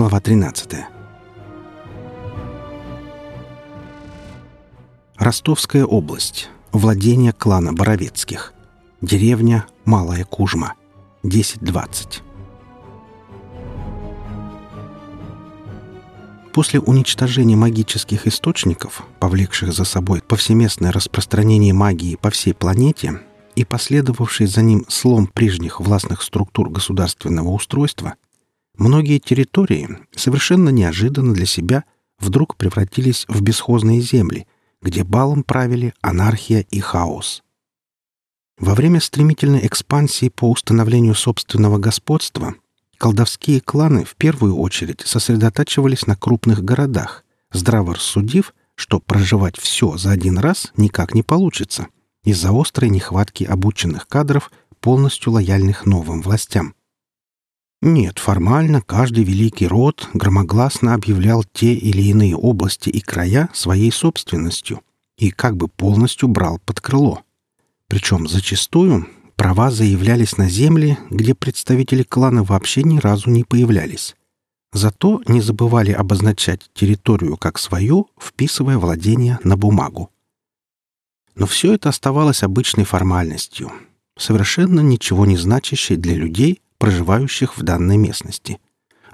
Глава 13. Ростовская область. Владение клана Боровецких. Деревня Малая Кужма. 10.20. После уничтожения магических источников, повлекших за собой повсеместное распространение магии по всей планете и последовавший за ним слом прежних властных структур государственного устройства, многие территории совершенно неожиданно для себя вдруг превратились в бесхозные земли, где балом правили анархия и хаос. Во время стремительной экспансии по установлению собственного господства – колдовские кланы в первую очередь сосредотачивались на крупных городах, здраво рассудив, что проживать все за один раз никак не получится из-за острой нехватки обученных кадров, полностью лояльных новым властям. Нет, формально каждый великий род громогласно объявлял те или иные области и края своей собственностью и как бы полностью брал под крыло. Причем зачастую Права заявлялись на земли, где представители клана вообще ни разу не появлялись. Зато не забывали обозначать территорию как свою, вписывая владение на бумагу. Но все это оставалось обычной формальностью, совершенно ничего не значащей для людей, проживающих в данной местности.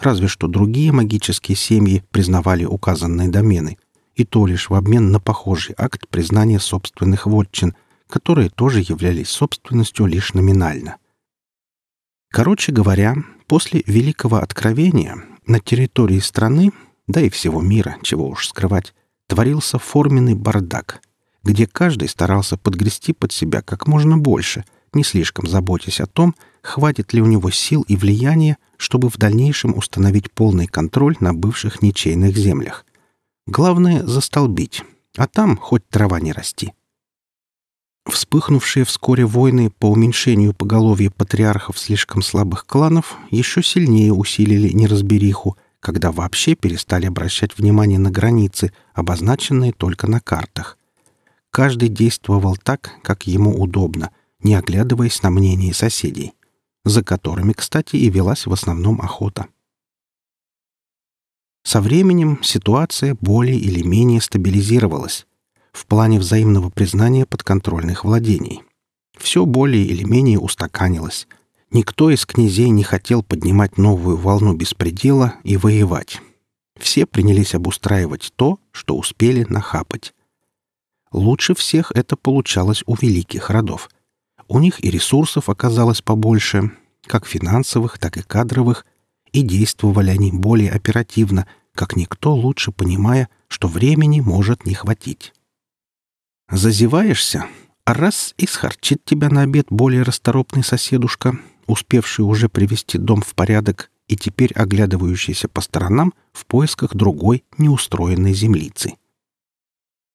Разве что другие магические семьи признавали указанные домены, и то лишь в обмен на похожий акт признания собственных вотчин – которые тоже являлись собственностью лишь номинально. Короче говоря, после Великого Откровения на территории страны, да и всего мира, чего уж скрывать, творился форменный бардак, где каждый старался подгрести под себя как можно больше, не слишком заботясь о том, хватит ли у него сил и влияния, чтобы в дальнейшем установить полный контроль на бывших ничейных землях. Главное — застолбить, а там хоть трава не расти. Вспыхнувшие вскоре войны по уменьшению поголовья патриархов слишком слабых кланов еще сильнее усилили неразбериху, когда вообще перестали обращать внимание на границы, обозначенные только на картах. Каждый действовал так, как ему удобно, не оглядываясь на мнение соседей, за которыми, кстати, и велась в основном охота. Со временем ситуация более или менее стабилизировалась, в плане взаимного признания подконтрольных владений. Все более или менее устаканилось. Никто из князей не хотел поднимать новую волну беспредела и воевать. Все принялись обустраивать то, что успели нахапать. Лучше всех это получалось у великих родов. У них и ресурсов оказалось побольше, как финансовых, так и кадровых, и действовали они более оперативно, как никто лучше понимая, что времени может не хватить. Зазеваешься, а раз и схарчит тебя на обед более расторопный соседушка, успевший уже привести дом в порядок и теперь оглядывающийся по сторонам в поисках другой неустроенной землицы.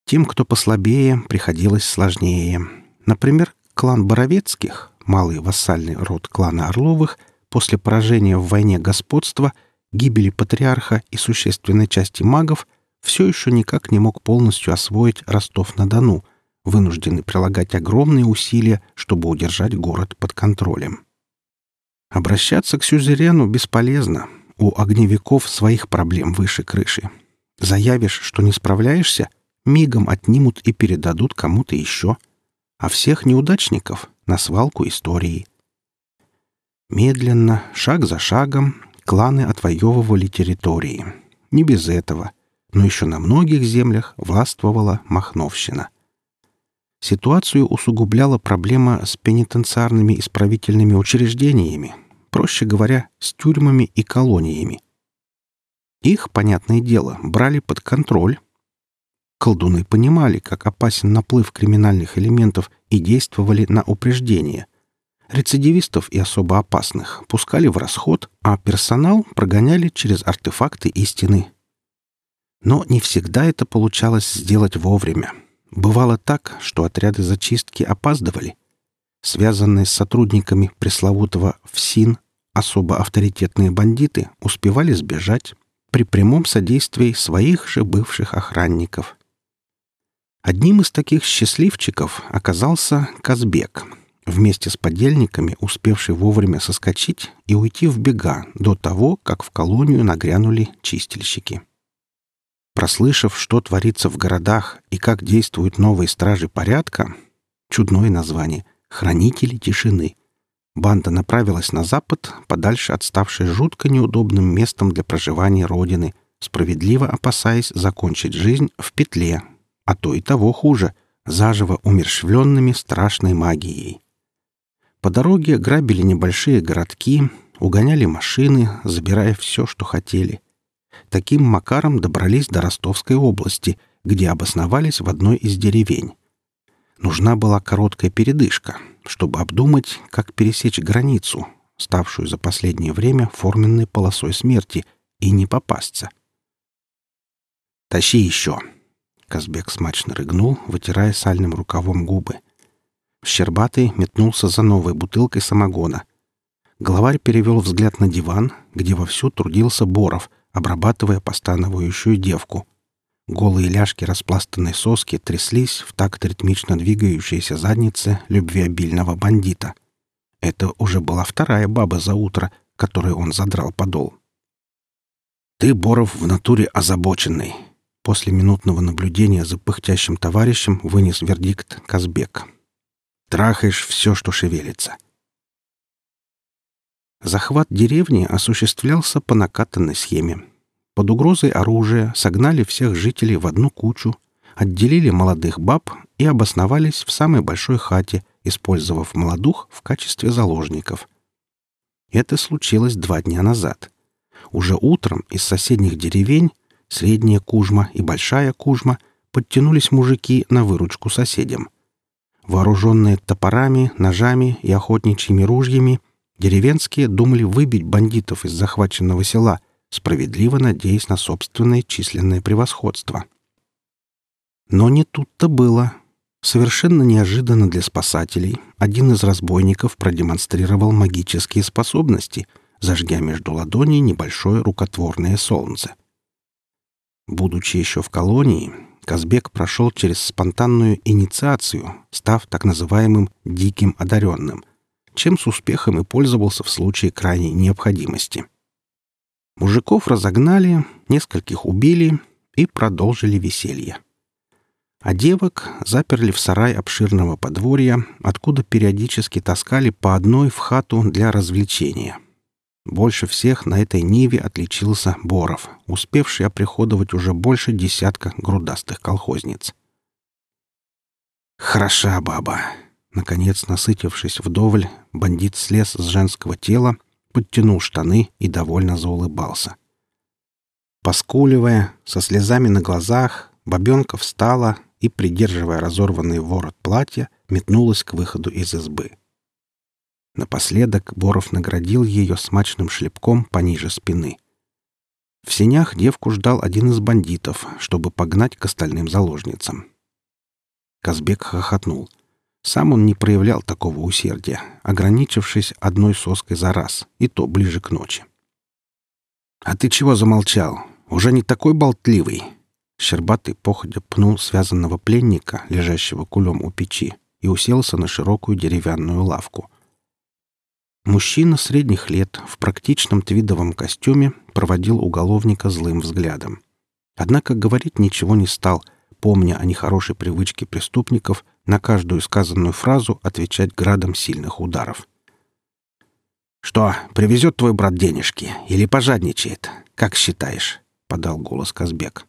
Тем, кто послабее, приходилось сложнее. Например, клан Боровецких, малый вассальный род клана Орловых, после поражения в войне господства, гибели патриарха и существенной части магов — все еще никак не мог полностью освоить Ростов-на-Дону, вынужденный прилагать огромные усилия, чтобы удержать город под контролем. Обращаться к сюзерену бесполезно. У огневиков своих проблем выше крыши. Заявишь, что не справляешься, мигом отнимут и передадут кому-то еще. А всех неудачников — на свалку истории. Медленно, шаг за шагом, кланы отвоевывали территории. Не без этого — но еще на многих землях властвовала Махновщина. Ситуацию усугубляла проблема с пенитенциарными исправительными учреждениями, проще говоря, с тюрьмами и колониями. Их, понятное дело, брали под контроль. Колдуны понимали, как опасен наплыв криминальных элементов и действовали на упреждение. Рецидивистов и особо опасных пускали в расход, а персонал прогоняли через артефакты истины но не всегда это получалось сделать вовремя. Бывало так, что отряды зачистки опаздывали. Связанные с сотрудниками пресловутого ФСИН особо авторитетные бандиты успевали сбежать при прямом содействии своих же бывших охранников. Одним из таких счастливчиков оказался Казбек, вместе с подельниками, успевший вовремя соскочить и уйти в бега до того, как в колонию нагрянули чистильщики. Прослышав, что творится в городах и как действуют новые стражи порядка, чудное название — «Хранители тишины», банда направилась на запад, подальше от ставшей жутко неудобным местом для проживания Родины, справедливо опасаясь закончить жизнь в петле, а то и того хуже — заживо умерщвленными страшной магией. По дороге грабили небольшие городки, угоняли машины, забирая все, что хотели. Таким макаром добрались до Ростовской области, где обосновались в одной из деревень. Нужна была короткая передышка, чтобы обдумать, как пересечь границу, ставшую за последнее время форменной полосой смерти, и не попасться. «Тащи еще!» Казбек смачно рыгнул, вытирая сальным рукавом губы. Щербатый метнулся за новой бутылкой самогона. Главарь перевел взгляд на диван, где вовсю трудился Боров, обрабатывая постановающую девку. Голые ляжки распластанной соски тряслись в такт ритмично двигающейся задницы любвеобильного бандита. Это уже была вторая баба за утро, которой он задрал подол. «Ты, Боров, в натуре озабоченный!» После минутного наблюдения за пыхтящим товарищем вынес вердикт Казбек. Трахаешь все, что шевелится. Захват деревни осуществлялся по накатанной схеме. Под угрозой оружия согнали всех жителей в одну кучу, отделили молодых баб и обосновались в самой большой хате, использовав молодух в качестве заложников. Это случилось два дня назад. Уже утром из соседних деревень, Средняя Кужма и Большая Кужма, подтянулись мужики на выручку соседям — Вооруженные топорами, ножами и охотничьими ружьями, деревенские думали выбить бандитов из захваченного села, справедливо надеясь на собственное численное превосходство. Но не тут-то было. Совершенно неожиданно для спасателей один из разбойников продемонстрировал магические способности, зажгя между ладоней небольшое рукотворное солнце. Будучи еще в колонии, Казбек прошел через спонтанную инициацию, став так называемым «диким одаренным», чем с успехом и пользовался в случае крайней необходимости. Мужиков разогнали, нескольких убили и продолжили веселье. А девок заперли в сарай обширного подворья, откуда периодически таскали по одной в хату для развлечения — больше всех на этой ниве отличился Боров, успевший оприходовать уже больше десятка грудастых колхозниц. «Хороша баба!» Наконец, насытившись вдоволь, бандит слез с женского тела, подтянул штаны и довольно заулыбался. Поскуливая, со слезами на глазах, бабенка встала и, придерживая разорванный ворот платья, метнулась к выходу из избы. Напоследок Боров наградил ее смачным шлепком пониже спины. В сенях девку ждал один из бандитов, чтобы погнать к остальным заложницам. Казбек хохотнул. Сам он не проявлял такого усердия, ограничившись одной соской за раз, и то ближе к ночи. «А ты чего замолчал? Уже не такой болтливый?» Щербатый походя пнул связанного пленника, лежащего кулем у печи, и уселся на широкую деревянную лавку. Мужчина средних лет в практичном твидовом костюме проводил уголовника злым взглядом. Однако говорить ничего не стал, помня о нехорошей привычке преступников на каждую сказанную фразу отвечать градом сильных ударов. «Что, привезет твой брат денежки или пожадничает? Как считаешь?» — подал голос Казбек.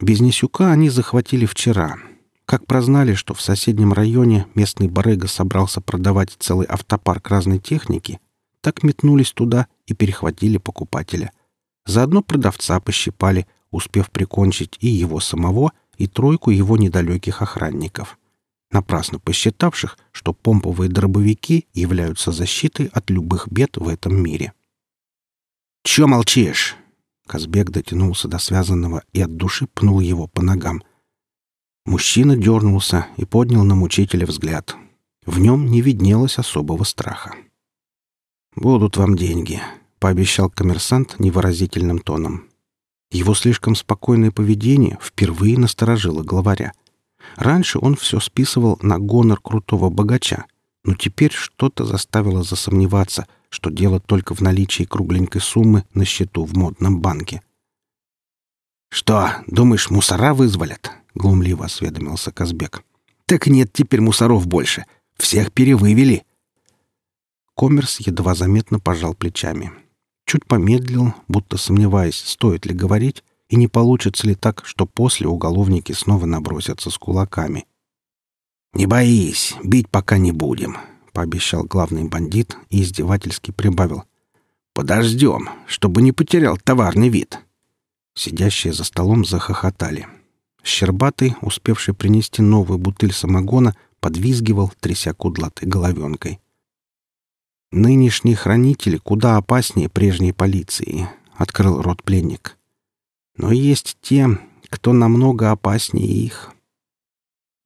Бизнесюка они захватили вчера, как прознали, что в соседнем районе местный барыга собрался продавать целый автопарк разной техники, так метнулись туда и перехватили покупателя. Заодно продавца пощипали, успев прикончить и его самого, и тройку его недалеких охранников, напрасно посчитавших, что помповые дробовики являются защитой от любых бед в этом мире. «Чё молчишь?» Казбек дотянулся до связанного и от души пнул его по ногам — Мужчина дернулся и поднял на мучителя взгляд. В нем не виднелось особого страха. «Будут вам деньги», — пообещал коммерсант невыразительным тоном. Его слишком спокойное поведение впервые насторожило главаря. Раньше он все списывал на гонор крутого богача, Но теперь что-то заставило засомневаться, что дело только в наличии кругленькой суммы на счету в модном банке. «Что, думаешь, мусора вызволят?» — глумливо осведомился Казбек. «Так нет теперь мусоров больше. Всех перевывели». Коммерс едва заметно пожал плечами. Чуть помедлил, будто сомневаясь, стоит ли говорить, и не получится ли так, что после уголовники снова набросятся с кулаками. «Не боись, бить пока не будем», — пообещал главный бандит и издевательски прибавил. «Подождем, чтобы не потерял товарный вид». Сидящие за столом захохотали. Щербатый, успевший принести новую бутыль самогона, подвизгивал, тряся кудлатой головенкой. «Нынешние хранители куда опаснее прежней полиции», — открыл рот пленник. «Но есть те, кто намного опаснее их».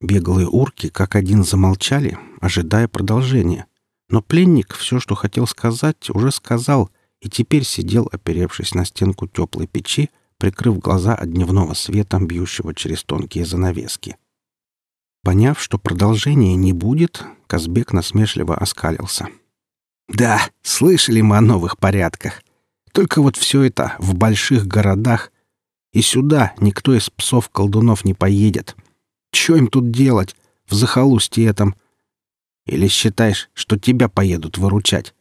Беглые урки как один замолчали, ожидая продолжения. Но пленник все, что хотел сказать, уже сказал, и теперь сидел, оперевшись на стенку теплой печи, прикрыв глаза от дневного света, бьющего через тонкие занавески. Поняв, что продолжения не будет, Казбек насмешливо оскалился. «Да, слышали мы о новых порядках. Только вот все это в больших городах. И сюда никто из псов-колдунов не поедет. Что им тут делать? В захолустье этом? Или считаешь, что тебя поедут выручать?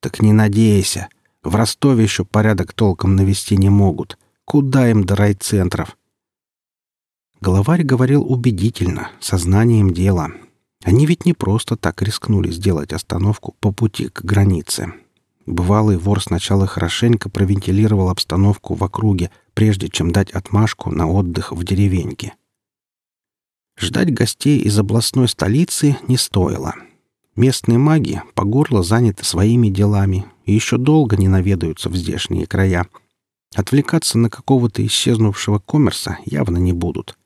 Так не надейся. В Ростове еще порядок толком навести не могут. Куда им до райцентров? Главарь говорил убедительно, сознанием дела. Они ведь не просто так рискнули сделать остановку по пути к границе. Бывалый вор сначала хорошенько провентилировал обстановку в округе, прежде чем дать отмашку на отдых в деревеньке. Ждать гостей из областной столицы не стоило. Местные маги по горло заняты своими делами и еще долго не наведаются в здешние края. Отвлекаться на какого-то исчезнувшего коммерса явно не будут.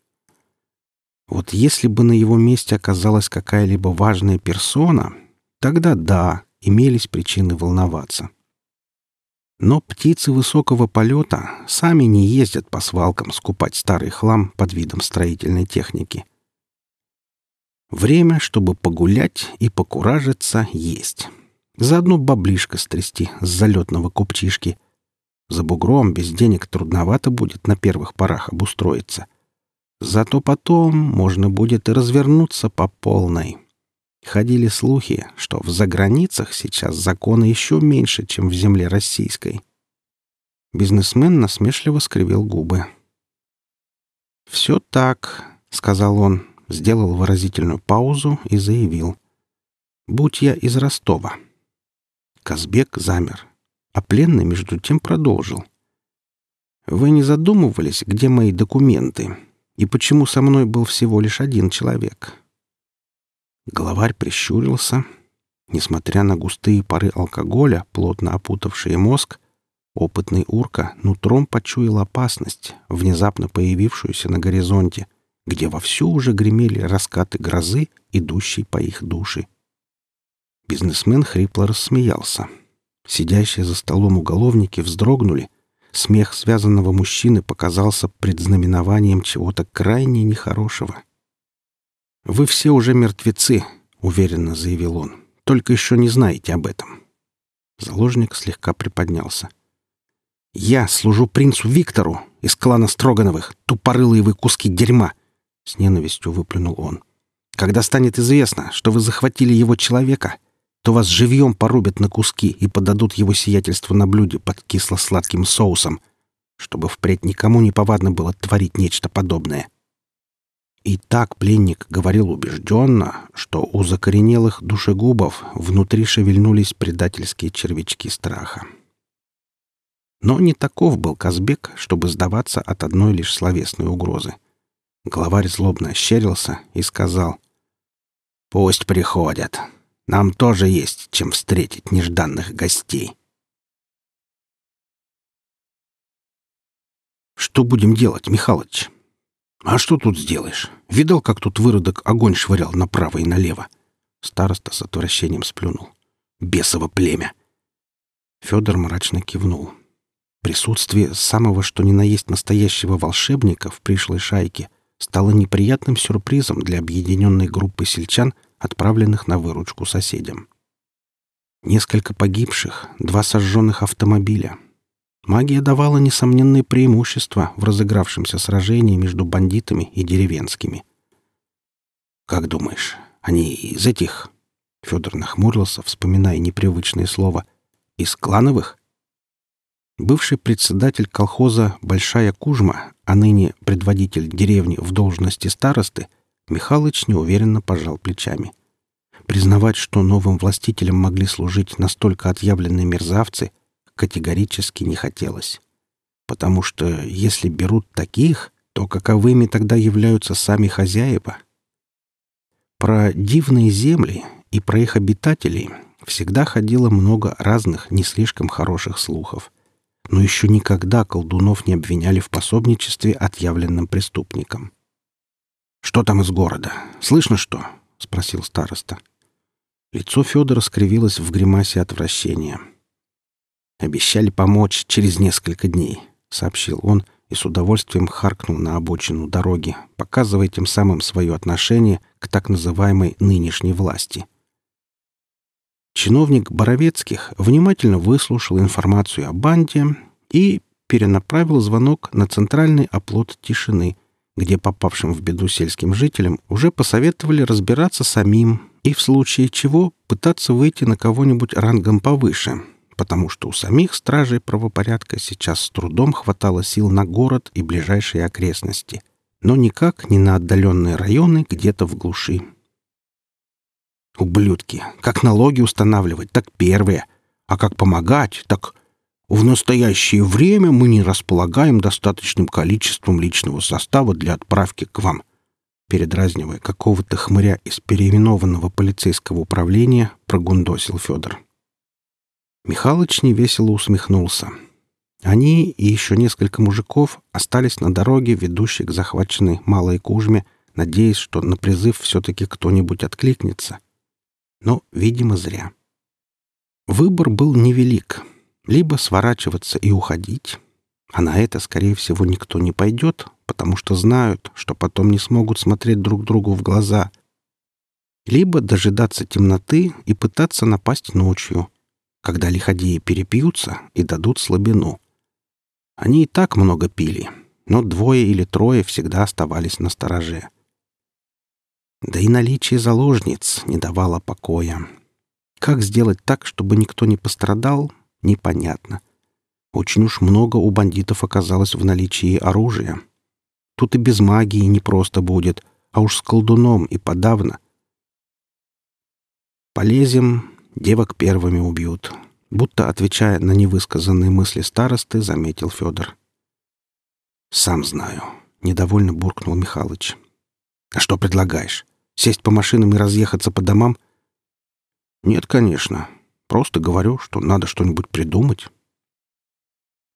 Вот если бы на его месте оказалась какая-либо важная персона, тогда да, имелись причины волноваться. Но птицы высокого полета сами не ездят по свалкам скупать старый хлам под видом строительной техники. Время, чтобы погулять и покуражиться, есть. Заодно баблишко стрясти с залетного купчишки. За бугром без денег трудновато будет на первых порах обустроиться. Зато потом можно будет и развернуться по полной. Ходили слухи, что в заграницах сейчас законы еще меньше, чем в земле российской. Бизнесмен насмешливо скривил губы. «Все так», — сказал он, сделал выразительную паузу и заявил. «Будь я из Ростова». Казбек замер, а пленный между тем продолжил. «Вы не задумывались, где мои документы, и почему со мной был всего лишь один человек?» Главарь прищурился. Несмотря на густые пары алкоголя, плотно опутавшие мозг, опытный урка нутром почуял опасность, внезапно появившуюся на горизонте — где вовсю уже гремели раскаты грозы, идущей по их душе. Бизнесмен хрипло рассмеялся. Сидящие за столом уголовники вздрогнули. Смех связанного мужчины показался предзнаменованием чего-то крайне нехорошего. «Вы все уже мертвецы», — уверенно заявил он. «Только еще не знаете об этом». Заложник слегка приподнялся. «Я служу принцу Виктору из клана Строгановых, тупорылые вы куски дерьма. — с ненавистью выплюнул он. «Когда станет известно, что вы захватили его человека, то вас живьем порубят на куски и подадут его сиятельство на блюде под кисло-сладким соусом, чтобы впредь никому не повадно было творить нечто подобное». И так пленник говорил убежденно, что у закоренелых душегубов внутри шевельнулись предательские червячки страха. Но не таков был Казбек, чтобы сдаваться от одной лишь словесной угрозы. Главарь злобно ощерился и сказал, «Пусть приходят. Нам тоже есть чем встретить нежданных гостей». «Что будем делать, Михалыч?» «А что тут сделаешь? Видал, как тут выродок огонь швырял направо и налево?» Староста с отвращением сплюнул. «Бесово племя!» Федор мрачно кивнул. Присутствие самого что ни на есть настоящего волшебника в пришлой шайке — стало неприятным сюрпризом для объединенной группы сельчан, отправленных на выручку соседям. Несколько погибших, два сожженных автомобиля. Магия давала несомненные преимущества в разыгравшемся сражении между бандитами и деревенскими. «Как думаешь, они из этих...» Федор нахмурился, вспоминая непривычное слово. «Из клановых?» Бывший председатель колхоза «Большая Кужма», а ныне предводитель деревни в должности старосты, Михалыч неуверенно пожал плечами. Признавать, что новым властителям могли служить настолько отъявленные мерзавцы, категорически не хотелось. Потому что если берут таких, то каковыми тогда являются сами хозяева? Про дивные земли и про их обитателей всегда ходило много разных не слишком хороших слухов. Но еще никогда колдунов не обвиняли в пособничестве отъявленным преступникам. «Что там из города? Слышно что?» — спросил староста. Лицо Федора скривилось в гримасе отвращения. «Обещали помочь через несколько дней», — сообщил он и с удовольствием харкнул на обочину дороги, показывая тем самым свое отношение к так называемой нынешней власти. Чиновник Боровецких внимательно выслушал информацию о банде и перенаправил звонок на центральный оплот тишины, где попавшим в беду сельским жителям уже посоветовали разбираться самим и в случае чего пытаться выйти на кого-нибудь рангом повыше, потому что у самих стражей правопорядка сейчас с трудом хватало сил на город и ближайшие окрестности, но никак не на отдаленные районы где-то в глуши. Ублюдки! Как налоги устанавливать, так первые. А как помогать, так в настоящее время мы не располагаем достаточным количеством личного состава для отправки к вам передразнивая какого-то хмыря из переименованного полицейского управления, прогундосил Федор. Михалыч невесело усмехнулся. Они и еще несколько мужиков остались на дороге, ведущей к захваченной Малой Кужме, надеясь, что на призыв все-таки кто-нибудь откликнется. Но, видимо, зря. Выбор был невелик. Либо сворачиваться и уходить, а на это, скорее всего, никто не пойдет, потому что знают, что потом не смогут смотреть друг другу в глаза. Либо дожидаться темноты и пытаться напасть ночью, когда лиходеи перепьются и дадут слабину. Они и так много пили, но двое или трое всегда оставались на стороже. Да и наличие заложниц не давало покоя. Как сделать так, чтобы никто не пострадал, непонятно. Очень уж много у бандитов оказалось в наличии оружия. Тут и без магии не просто будет, а уж с колдуном и подавно. Полезем, девок первыми убьют. Будто, отвечая на невысказанные мысли старосты, заметил Федор. «Сам знаю», — недовольно буркнул Михалыч. «А что предлагаешь? Сесть по машинам и разъехаться по домам?» «Нет, конечно. Просто говорю, что надо что-нибудь придумать».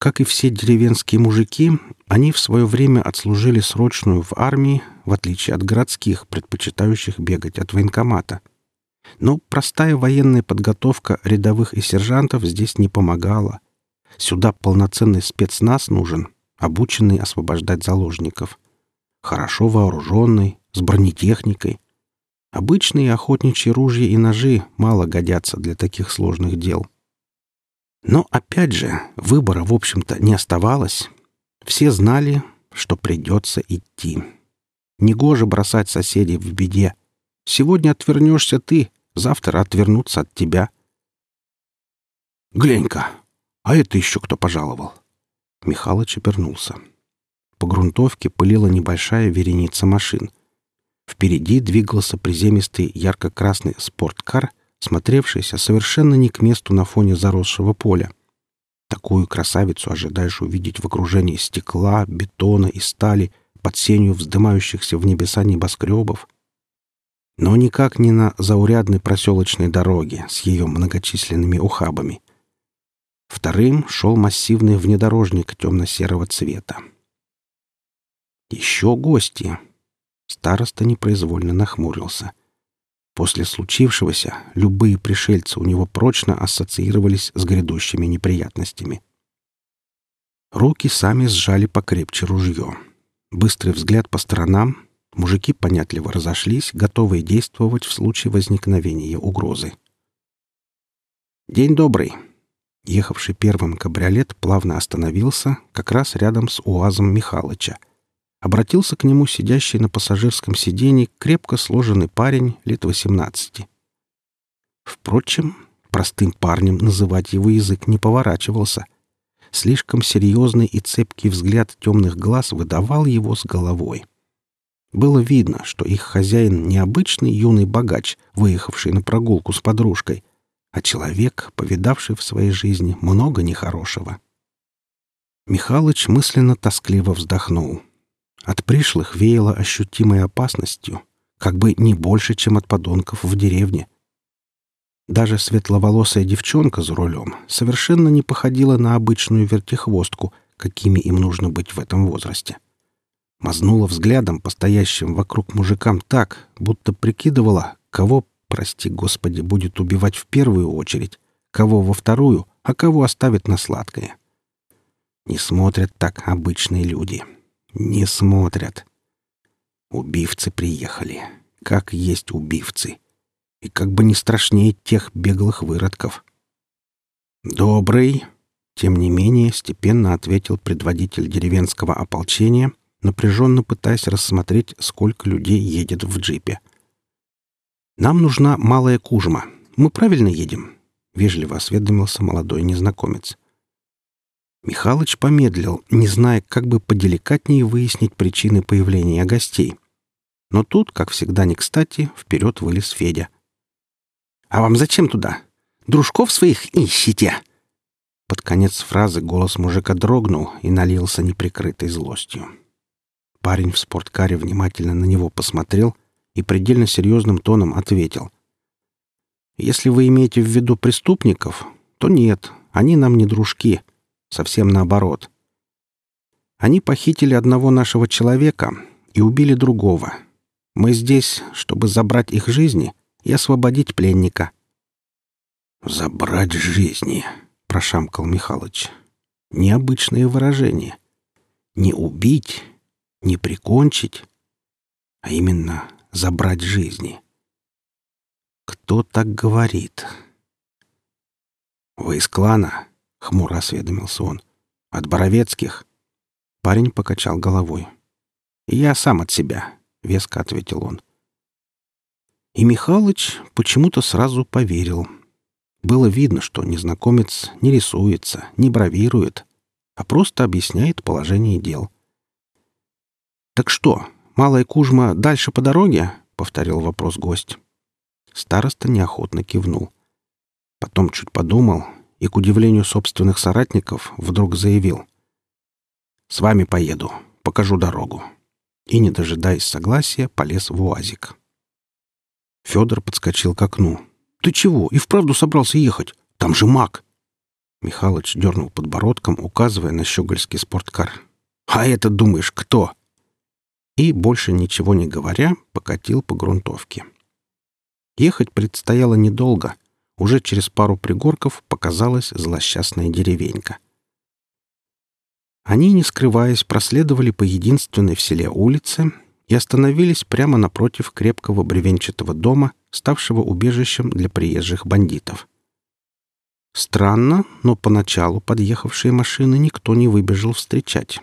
Как и все деревенские мужики, они в свое время отслужили срочную в армии, в отличие от городских, предпочитающих бегать от военкомата. Но простая военная подготовка рядовых и сержантов здесь не помогала. Сюда полноценный спецназ нужен, обученный освобождать заложников. Хорошо вооруженный, с бронетехникой. Обычные охотничьи ружья и ножи мало годятся для таких сложных дел. Но опять же, выбора, в общем-то, не оставалось. Все знали, что придется идти. Негоже бросать соседей в беде. Сегодня отвернешься ты, завтра отвернутся от тебя. «Глянь-ка, а это еще кто пожаловал?» Михалыч обернулся. По грунтовке пылила небольшая вереница машин. Впереди двигался приземистый ярко-красный спорткар — смотревшаяся совершенно не к месту на фоне заросшего поля. Такую красавицу ожидаешь увидеть в окружении стекла, бетона и стали под сенью вздымающихся в небеса небоскребов. Но никак не на заурядной проселочной дороге с ее многочисленными ухабами. Вторым шел массивный внедорожник темно-серого цвета. Еще гости. Староста непроизвольно нахмурился — После случившегося любые пришельцы у него прочно ассоциировались с грядущими неприятностями. Руки сами сжали покрепче ружье. Быстрый взгляд по сторонам. Мужики понятливо разошлись, готовые действовать в случае возникновения угрозы. «День добрый!» Ехавший первым кабриолет плавно остановился как раз рядом с УАЗом Михалыча. Обратился к нему сидящий на пассажирском сиденье крепко сложенный парень лет 18. Впрочем, простым парнем называть его язык не поворачивался. Слишком серьезный и цепкий взгляд темных глаз выдавал его с головой. Было видно, что их хозяин не обычный юный богач, выехавший на прогулку с подружкой, а человек, повидавший в своей жизни много нехорошего. Михалыч мысленно тоскливо вздохнул. От пришлых веяло ощутимой опасностью, как бы не больше, чем от подонков в деревне. Даже светловолосая девчонка за рулем совершенно не походила на обычную вертихвостку, какими им нужно быть в этом возрасте мазнула взглядом по стоящим вокруг мужикам так, будто прикидывала, кого, прости господи, будет убивать в первую очередь, кого во вторую, а кого оставит на сладкое. Не смотрят так обычные люди. Не смотрят. Убивцы приехали. Как есть убивцы. И как бы не страшнее тех беглых выродков. «Добрый», — тем не менее степенно ответил предводитель деревенского ополчения — напряженно пытаясь рассмотреть, сколько людей едет в джипе. «Нам нужна малая Кужма. Мы правильно едем?» — вежливо осведомился молодой незнакомец. Михалыч помедлил, не зная, как бы поделикатнее выяснить причины появления гостей. Но тут, как всегда не кстати, вперед вылез Федя. «А вам зачем туда? Дружков своих ищите!» Под конец фразы голос мужика дрогнул и налился неприкрытой злостью. Парень в спорткаре внимательно на него посмотрел и предельно серьезным тоном ответил. «Если вы имеете в виду преступников, то нет, они нам не дружки. Совсем наоборот. Они похитили одного нашего человека и убили другого. Мы здесь, чтобы забрать их жизни и освободить пленника». «Забрать жизни», — прошамкал Михалыч. «Необычное выражение. Не убить, не прикончить, а именно забрать жизни. Кто так говорит? «Вы из клана?» — хмуро осведомился он. «От Боровецких?» Парень покачал головой. «Я сам от себя», — веско ответил он. И Михалыч почему-то сразу поверил. Было видно, что незнакомец не рисуется, не бравирует, а просто объясняет положение дел. «Так что, Малая Кужма дальше по дороге?» — повторил вопрос гость. Староста неохотно кивнул. Потом чуть подумал и, к удивлению собственных соратников, вдруг заявил. «С вами поеду, покажу дорогу». И, не дожидаясь согласия, полез в УАЗик. Федор подскочил к окну. «Ты чего? И вправду собрался ехать? Там же маг!» Михалыч дернул подбородком, указывая на щегольский спорткар. «А это, думаешь, кто?» и, больше ничего не говоря, покатил по грунтовке. Ехать предстояло недолго. Уже через пару пригорков показалась злосчастная деревенька. Они, не скрываясь, проследовали по единственной в селе улице и остановились прямо напротив крепкого бревенчатого дома, ставшего убежищем для приезжих бандитов. Странно, но поначалу подъехавшие машины никто не выбежал встречать.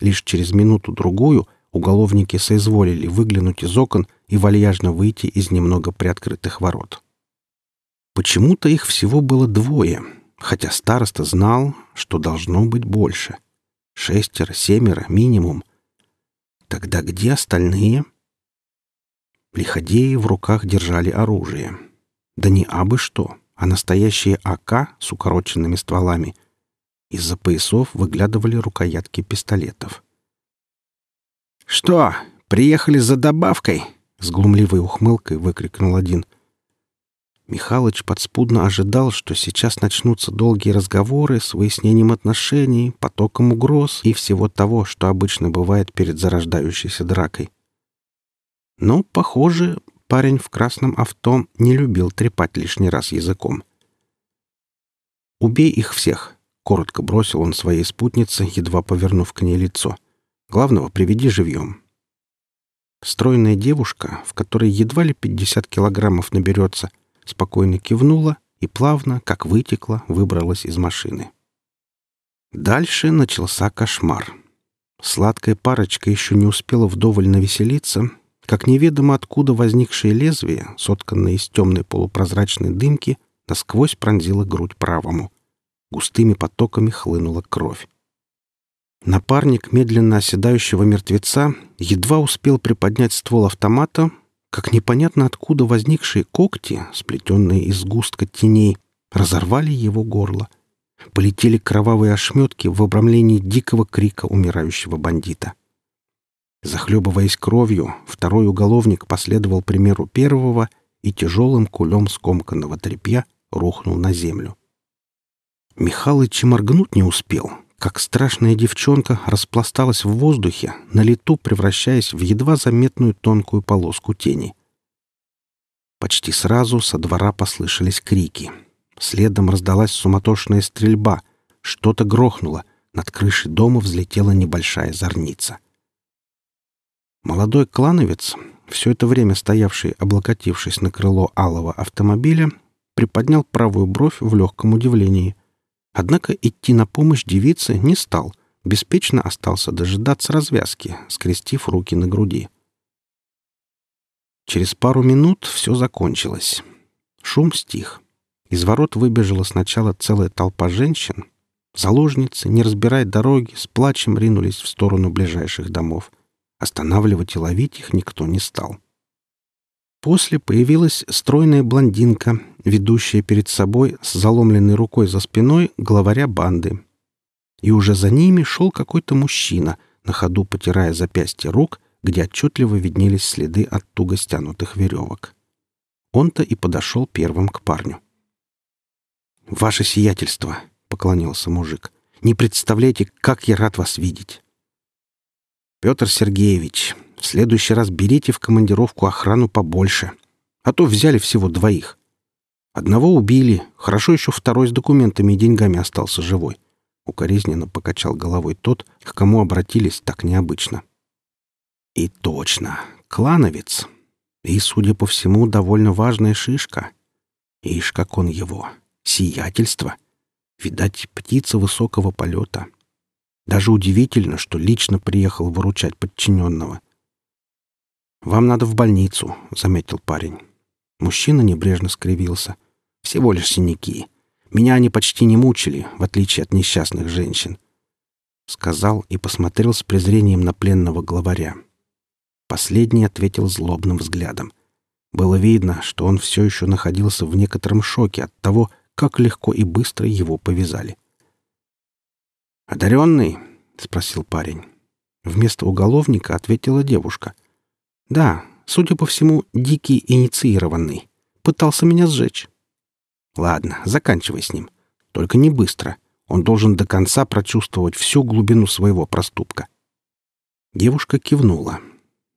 Лишь через минуту-другую — уголовники соизволили выглянуть из окон и вальяжно выйти из немного приоткрытых ворот. Почему-то их всего было двое, хотя староста знал, что должно быть больше. Шестеро, семеро минимум. Тогда где остальные? Лиходеи в руках держали оружие. Да не абы что, а настоящие АК с укороченными стволами. Из-за поясов выглядывали рукоятки пистолетов. «Что, приехали за добавкой?» — с глумливой ухмылкой выкрикнул один. Михалыч подспудно ожидал, что сейчас начнутся долгие разговоры с выяснением отношений, потоком угроз и всего того, что обычно бывает перед зарождающейся дракой. Но, похоже, парень в красном авто не любил трепать лишний раз языком. «Убей их всех!» — коротко бросил он своей спутнице, едва повернув к ней лицо — Главного приведи живьем. Стройная девушка, в которой едва ли 50 килограммов наберется, спокойно кивнула и плавно, как вытекла, выбралась из машины. Дальше начался кошмар. Сладкая парочка еще не успела вдоволь навеселиться, как неведомо откуда возникшее лезвие, сотканное из темной полупрозрачной дымки, насквозь пронзило грудь правому. Густыми потоками хлынула кровь. Напарник медленно оседающего мертвеца едва успел приподнять ствол автомата, как непонятно откуда возникшие когти, сплетенные из густка теней, разорвали его горло. Полетели кровавые ошметки в обрамлении дикого крика умирающего бандита. Захлебываясь кровью, второй уголовник последовал примеру первого и тяжелым кулем скомканного тряпья рухнул на землю. Михалыч моргнуть не успел, как страшная девчонка распласталась в воздухе, на лету превращаясь в едва заметную тонкую полоску тени. Почти сразу со двора послышались крики. Следом раздалась суматошная стрельба. Что-то грохнуло. Над крышей дома взлетела небольшая зорница. Молодой клановец, все это время стоявший, облокотившись на крыло алого автомобиля, приподнял правую бровь в легком удивлении. Однако идти на помощь девице не стал, беспечно остался дожидаться развязки, скрестив руки на груди. Через пару минут все закончилось. Шум стих. Из ворот выбежала сначала целая толпа женщин. Заложницы, не разбирая дороги, с плачем ринулись в сторону ближайших домов. Останавливать и ловить их никто не стал. После появилась стройная блондинка, ведущая перед собой с заломленной рукой за спиной главаря банды. И уже за ними шел какой-то мужчина, на ходу потирая запястья рук, где отчетливо виднелись следы от туго стянутых веревок. Он-то и подошел первым к парню. «Ваше сиятельство!» — поклонился мужик. «Не представляете, как я рад вас видеть!» «Петр Сергеевич, в следующий раз берите в командировку охрану побольше, а то взяли всего двоих. Одного убили, хорошо еще второй с документами и деньгами остался живой. Укоризненно покачал головой тот, к кому обратились так необычно. И точно, клановец. И, судя по всему, довольно важная шишка. Ишь, как он его. Сиятельство. Видать, птица высокого полета. Даже удивительно, что лично приехал выручать подчиненного. «Вам надо в больницу», — заметил парень. Мужчина небрежно скривился. «Всего лишь синяки. Меня они почти не мучили, в отличие от несчастных женщин». Сказал и посмотрел с презрением на пленного главаря. Последний ответил злобным взглядом. Было видно, что он все еще находился в некотором шоке от того, как легко и быстро его повязали. «Одаренный?» — спросил парень. Вместо уголовника ответила девушка. «Да, Судя по всему, дикий инициированный. Пытался меня сжечь. Ладно, заканчивай с ним. Только не быстро. Он должен до конца прочувствовать всю глубину своего проступка. Девушка кивнула.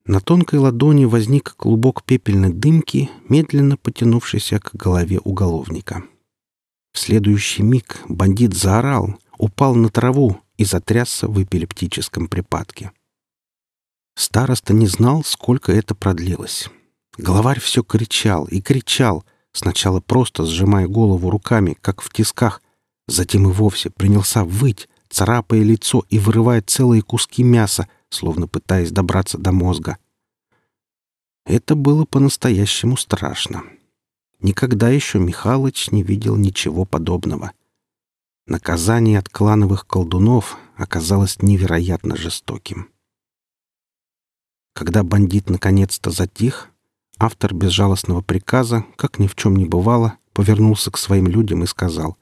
На тонкой ладони возник клубок пепельной дымки, медленно потянувшийся к голове уголовника. В следующий миг бандит заорал, упал на траву и затрясся в эпилептическом припадке. Староста не знал, сколько это продлилось. Главарь все кричал и кричал, сначала просто сжимая голову руками, как в тисках, затем и вовсе принялся выть, царапая лицо и вырывая целые куски мяса, словно пытаясь добраться до мозга. Это было по-настоящему страшно. Никогда еще Михалыч не видел ничего подобного. Наказание от клановых колдунов оказалось невероятно жестоким. Когда бандит наконец-то затих, автор безжалостного приказа, как ни в чем не бывало, повернулся к своим людям и сказал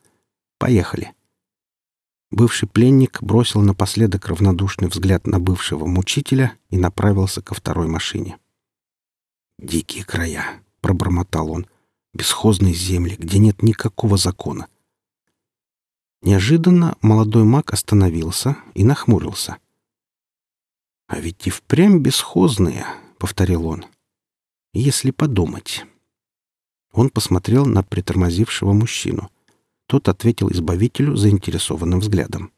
«Поехали». Бывший пленник бросил напоследок равнодушный взгляд на бывшего мучителя и направился ко второй машине. «Дикие края», — пробормотал он, — «бесхозные земли, где нет никакого закона». Неожиданно молодой маг остановился и нахмурился — «А ведь и впрямь бесхозные», — повторил он. «Если подумать». Он посмотрел на притормозившего мужчину. Тот ответил избавителю заинтересованным взглядом.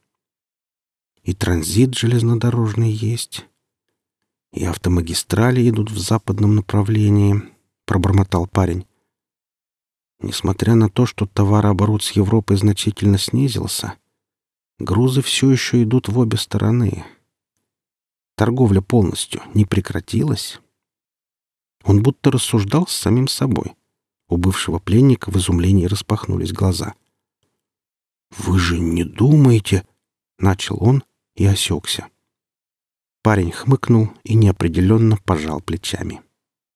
«И транзит железнодорожный есть». И автомагистрали идут в западном направлении, пробормотал парень. Несмотря на то, что товарооборот с Европой значительно снизился, грузы все еще идут в обе стороны. Торговля полностью не прекратилась. Он будто рассуждал с самим собой. У бывшего пленника в изумлении распахнулись глаза. «Вы же не думаете...» — начал он и осекся. Парень хмыкнул и неопределенно пожал плечами.